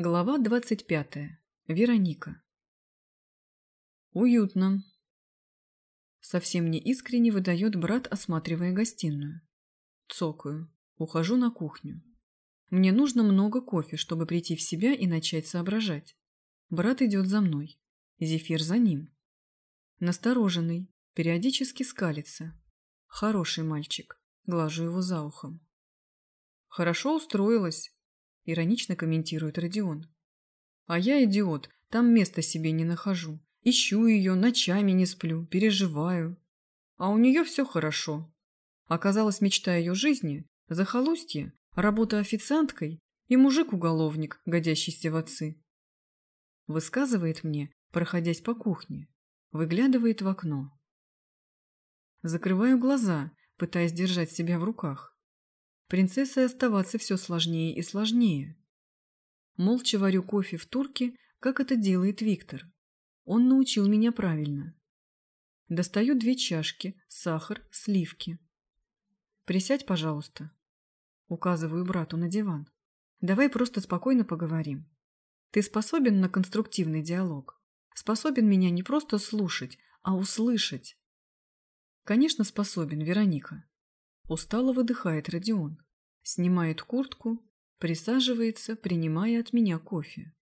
Глава двадцать пятая. Вероника. Уютно. Совсем не искренне выдает брат, осматривая гостиную. Цокаю. Ухожу на кухню. Мне нужно много кофе, чтобы прийти в себя и начать соображать. Брат идет за мной. Зефир за ним. Настороженный, периодически скалится. Хороший мальчик. Глажу его за ухом. Хорошо устроилась, Иронично комментирует Родион. А я идиот, там места себе не нахожу. Ищу ее, ночами не сплю, переживаю. А у нее все хорошо. Оказалась мечта ее жизни – захолустье, работа официанткой и мужик-уголовник, годящийся в отцы. Высказывает мне, проходясь по кухне. Выглядывает в окно. Закрываю глаза, пытаясь держать себя в руках. Принцессой оставаться все сложнее и сложнее. Молча варю кофе в турке, как это делает Виктор. Он научил меня правильно. Достаю две чашки, сахар, сливки. «Присядь, пожалуйста». Указываю брату на диван. «Давай просто спокойно поговорим. Ты способен на конструктивный диалог? Способен меня не просто слушать, а услышать?» «Конечно, способен, Вероника. Устало выдыхает Родион. Снимает куртку, присаживается, принимая от меня кофе.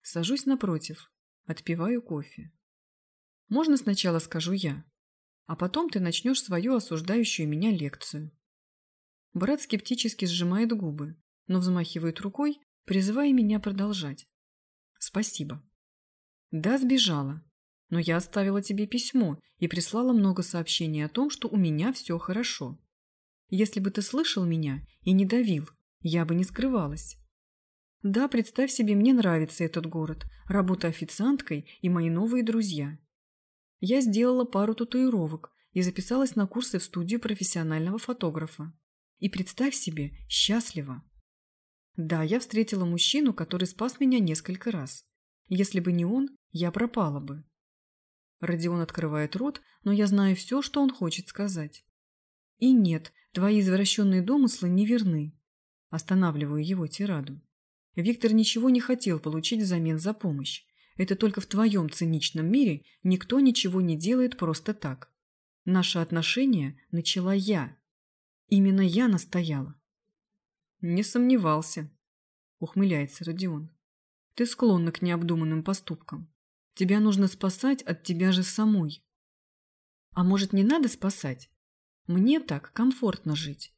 Сажусь напротив, отпиваю кофе. Можно сначала скажу я, а потом ты начнешь свою осуждающую меня лекцию. Брат скептически сжимает губы, но взмахивает рукой, призывая меня продолжать. Спасибо. Да, сбежала, но я оставила тебе письмо и прислала много сообщений о том, что у меня все хорошо. Если бы ты слышал меня и не давил, я бы не скрывалась. Да, представь себе, мне нравится этот город, работа официанткой и мои новые друзья. Я сделала пару татуировок и записалась на курсы в студию профессионального фотографа. И представь себе, счастлива. Да, я встретила мужчину, который спас меня несколько раз. Если бы не он, я пропала бы. Родион открывает рот, но я знаю все, что он хочет сказать. И нет, Твои извращенные домыслы не верны. Останавливаю его тираду. Виктор ничего не хотел получить взамен за помощь. Это только в твоем циничном мире никто ничего не делает просто так. Наше отношение начала я. Именно я настояла. Не сомневался, ухмыляется Родион. Ты склонна к необдуманным поступкам. Тебя нужно спасать от тебя же самой. А может, не надо спасать? Мне так комфортно жить.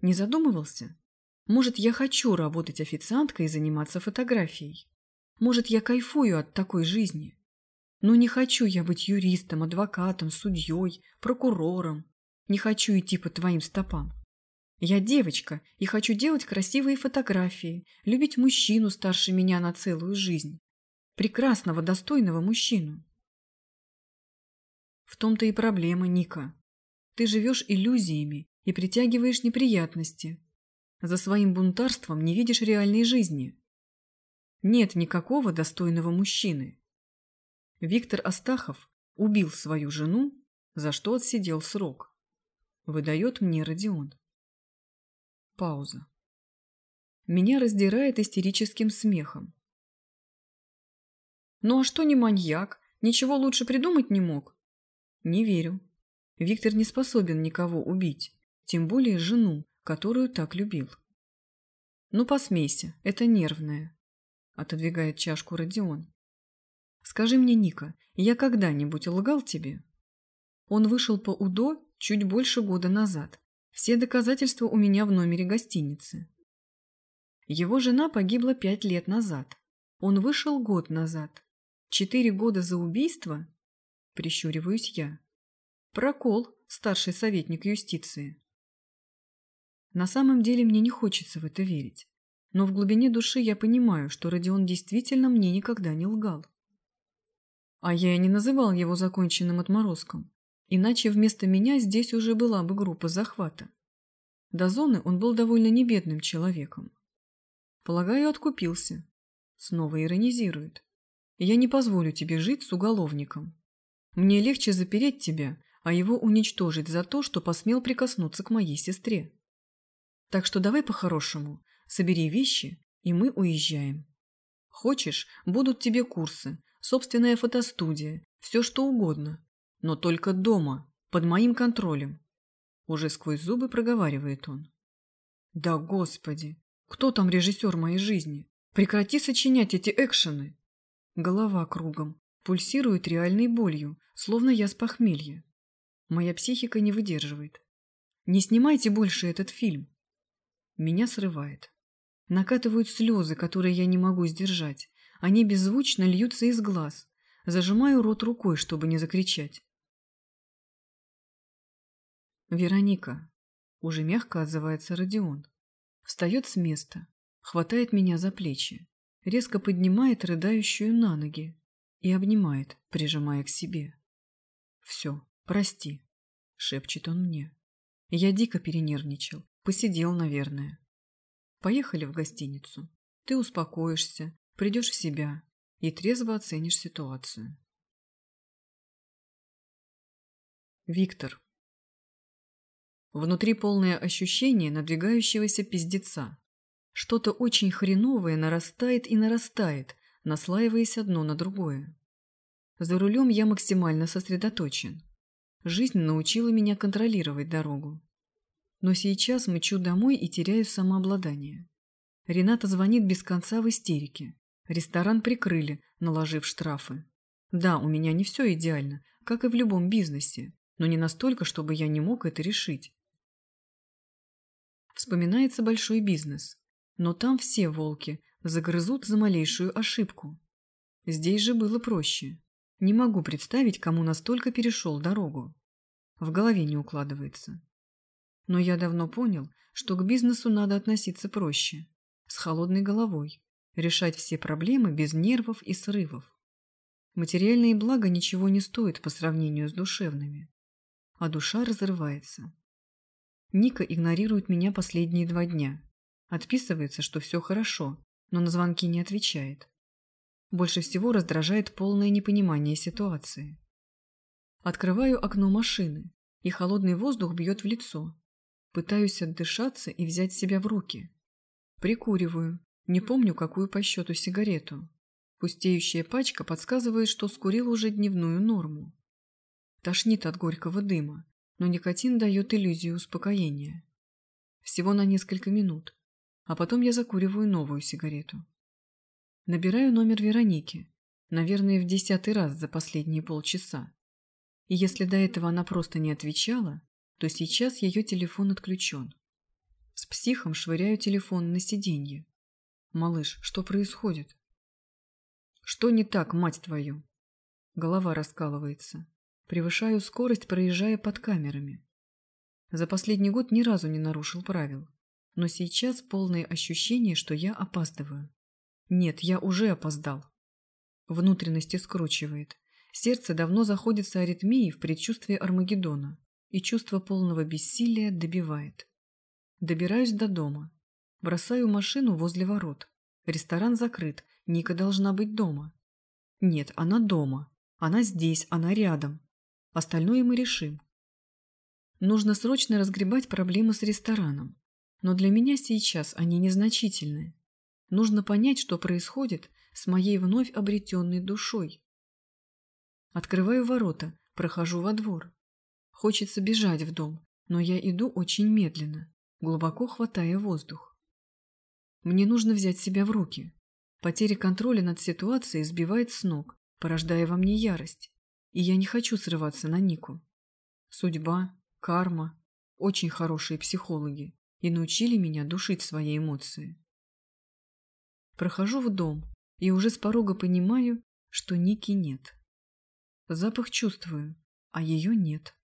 Не задумывался? Может, я хочу работать официанткой и заниматься фотографией? Может, я кайфую от такой жизни? Но не хочу я быть юристом, адвокатом, судьей, прокурором. Не хочу идти по твоим стопам. Я девочка и хочу делать красивые фотографии, любить мужчину старше меня на целую жизнь. Прекрасного, достойного мужчину. В том-то и проблема, Ника. Ты живешь иллюзиями и притягиваешь неприятности. За своим бунтарством не видишь реальной жизни. Нет никакого достойного мужчины. Виктор Астахов убил свою жену, за что отсидел срок. Выдает мне Родион. Пауза. Меня раздирает истерическим смехом. Ну а что не маньяк? Ничего лучше придумать не мог? Не верю. Виктор не способен никого убить, тем более жену, которую так любил. «Ну, посмейся, это нервное», – отодвигает чашку Родион. «Скажи мне, Ника, я когда-нибудь лгал тебе?» Он вышел по УДО чуть больше года назад. Все доказательства у меня в номере гостиницы. Его жена погибла пять лет назад. Он вышел год назад. Четыре года за убийство? Прищуриваюсь я. Прокол, старший советник юстиции. На самом деле мне не хочется в это верить. Но в глубине души я понимаю, что Родион действительно мне никогда не лгал. А я и не называл его законченным отморозком. Иначе вместо меня здесь уже была бы группа захвата. До зоны он был довольно небедным человеком. Полагаю, откупился. Снова иронизирует. Я не позволю тебе жить с уголовником. Мне легче запереть тебя, а его уничтожить за то, что посмел прикоснуться к моей сестре. Так что давай по-хорошему, собери вещи, и мы уезжаем. Хочешь, будут тебе курсы, собственная фотостудия, все что угодно. Но только дома, под моим контролем. Уже сквозь зубы проговаривает он. Да господи, кто там режиссер моей жизни? Прекрати сочинять эти экшены. Голова кругом, пульсирует реальной болью, словно я с похмелья. Моя психика не выдерживает. Не снимайте больше этот фильм. Меня срывает. Накатывают слезы, которые я не могу сдержать. Они беззвучно льются из глаз. Зажимаю рот рукой, чтобы не закричать. Вероника. Уже мягко отзывается Родион. Встает с места, хватает меня за плечи, резко поднимает рыдающую на ноги и обнимает, прижимая к себе. «Все, прости», — шепчет он мне. Я дико перенервничал, посидел, наверное. Поехали в гостиницу. Ты успокоишься, придешь в себя и трезво оценишь ситуацию. Виктор. Внутри полное ощущение надвигающегося пиздеца. Что-то очень хреновое нарастает и нарастает, наслаиваясь одно на другое. За рулем я максимально сосредоточен. Жизнь научила меня контролировать дорогу. Но сейчас мчу домой и теряю самообладание. Рената звонит без конца в истерике. Ресторан прикрыли, наложив штрафы. Да, у меня не все идеально, как и в любом бизнесе, но не настолько, чтобы я не мог это решить. Вспоминается большой бизнес, но там все волки загрызут за малейшую ошибку. Здесь же было проще. Не могу представить, кому настолько перешел дорогу. В голове не укладывается. Но я давно понял, что к бизнесу надо относиться проще, с холодной головой, решать все проблемы без нервов и срывов. Материальные блага ничего не стоят по сравнению с душевными. А душа разрывается. Ника игнорирует меня последние два дня. Отписывается, что все хорошо, но на звонки не отвечает. Больше всего раздражает полное непонимание ситуации. Открываю окно машины, и холодный воздух бьет в лицо. Пытаюсь отдышаться и взять себя в руки. Прикуриваю, не помню, какую по счету сигарету. Пустеющая пачка подсказывает, что скурил уже дневную норму. Тошнит от горького дыма, но никотин дает иллюзию успокоения. Всего на несколько минут, а потом я закуриваю новую сигарету. Набираю номер Вероники, наверное, в десятый раз за последние полчаса. И если до этого она просто не отвечала, то сейчас ее телефон отключен. С психом швыряю телефон на сиденье. «Малыш, что происходит?» «Что не так, мать твою?» Голова раскалывается. Превышаю скорость, проезжая под камерами. За последний год ни разу не нарушил правил. Но сейчас полное ощущение, что я опаздываю. Нет, я уже опоздал. Внутренности скручивает. Сердце давно заходится аритмией в предчувствии Армагеддона, и чувство полного бессилия добивает. Добираюсь до дома. Бросаю машину возле ворот. Ресторан закрыт, Ника должна быть дома. Нет, она дома. Она здесь, она рядом. Остальное мы решим. Нужно срочно разгребать проблемы с рестораном. Но для меня сейчас они незначительны. Нужно понять, что происходит с моей вновь обретенной душой. Открываю ворота, прохожу во двор. Хочется бежать в дом, но я иду очень медленно, глубоко хватая воздух. Мне нужно взять себя в руки. Потеря контроля над ситуацией сбивает с ног, порождая во мне ярость. И я не хочу срываться на Нику. Судьба, карма, очень хорошие психологи и научили меня душить свои эмоции. Прохожу в дом и уже с порога понимаю, что Ники нет. Запах чувствую, а ее нет.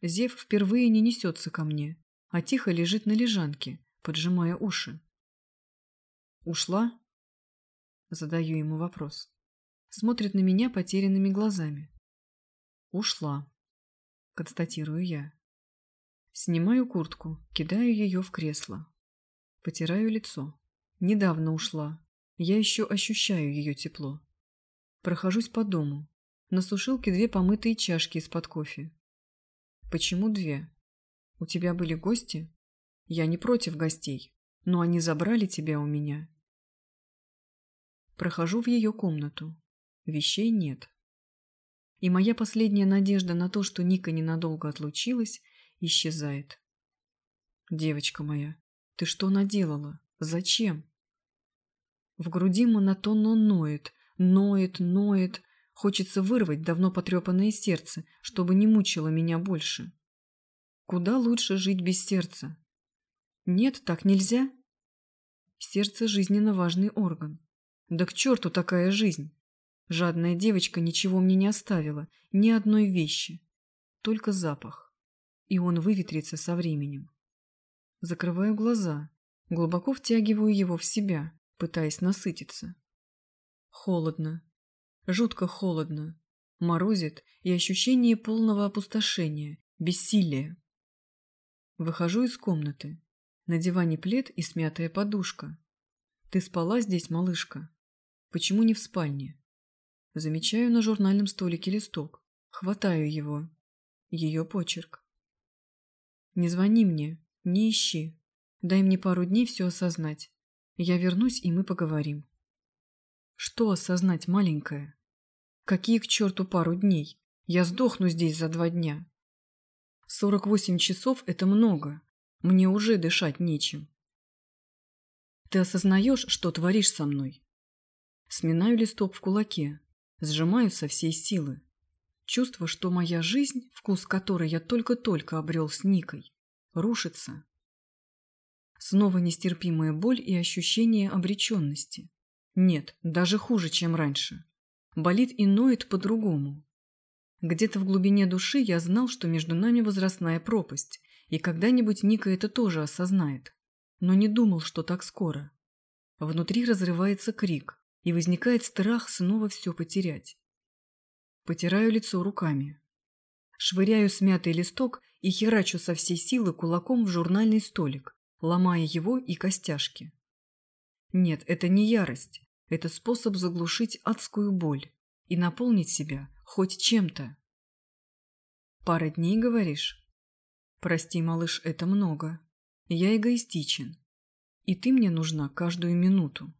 Зев впервые не несется ко мне, а тихо лежит на лежанке, поджимая уши. «Ушла?» Задаю ему вопрос. Смотрит на меня потерянными глазами. «Ушла», — констатирую я. Снимаю куртку, кидаю ее в кресло. Потираю лицо. Недавно ушла. Я еще ощущаю ее тепло. Прохожусь по дому. На сушилке две помытые чашки из-под кофе. Почему две? У тебя были гости? Я не против гостей, но они забрали тебя у меня. Прохожу в ее комнату. Вещей нет. И моя последняя надежда на то, что Ника ненадолго отлучилась, исчезает. Девочка моя, ты что наделала? Зачем? В груди монотонно ноет, ноет, ноет. Хочется вырвать давно потрепанное сердце, чтобы не мучило меня больше. Куда лучше жить без сердца? Нет, так нельзя. Сердце жизненно важный орган. Да к черту такая жизнь. Жадная девочка ничего мне не оставила, ни одной вещи. Только запах. И он выветрится со временем. Закрываю глаза, глубоко втягиваю его в себя, пытаясь насытиться. Холодно. Жутко холодно. Морозит и ощущение полного опустошения, бессилия. Выхожу из комнаты. На диване плед и смятая подушка. Ты спала здесь, малышка? Почему не в спальне? Замечаю на журнальном столике листок. Хватаю его. Ее почерк. Не звони мне, не ищи. Дай мне пару дней все осознать. Я вернусь, и мы поговорим. Что осознать, маленькая? Какие к черту пару дней? Я сдохну здесь за два дня. Сорок восемь часов – это много. Мне уже дышать нечем. Ты осознаешь, что творишь со мной? Сминаю листок в кулаке, сжимаю со всей силы. Чувство, что моя жизнь, вкус которой я только-только обрел с Никой, рушится. Снова нестерпимая боль и ощущение обреченности. Нет, даже хуже, чем раньше. Болит и ноет по-другому. Где-то в глубине души я знал, что между нами возрастная пропасть, и когда-нибудь Ника это тоже осознает. Но не думал, что так скоро. Внутри разрывается крик, и возникает страх снова все потерять. Потираю лицо руками. Швыряю смятый листок и херачу со всей силы кулаком в журнальный столик, ломая его и костяшки. Нет, это не ярость, это способ заглушить адскую боль и наполнить себя Хоть чем-то. Пара дней, говоришь? Прости, малыш, это много. Я эгоистичен. И ты мне нужна каждую минуту.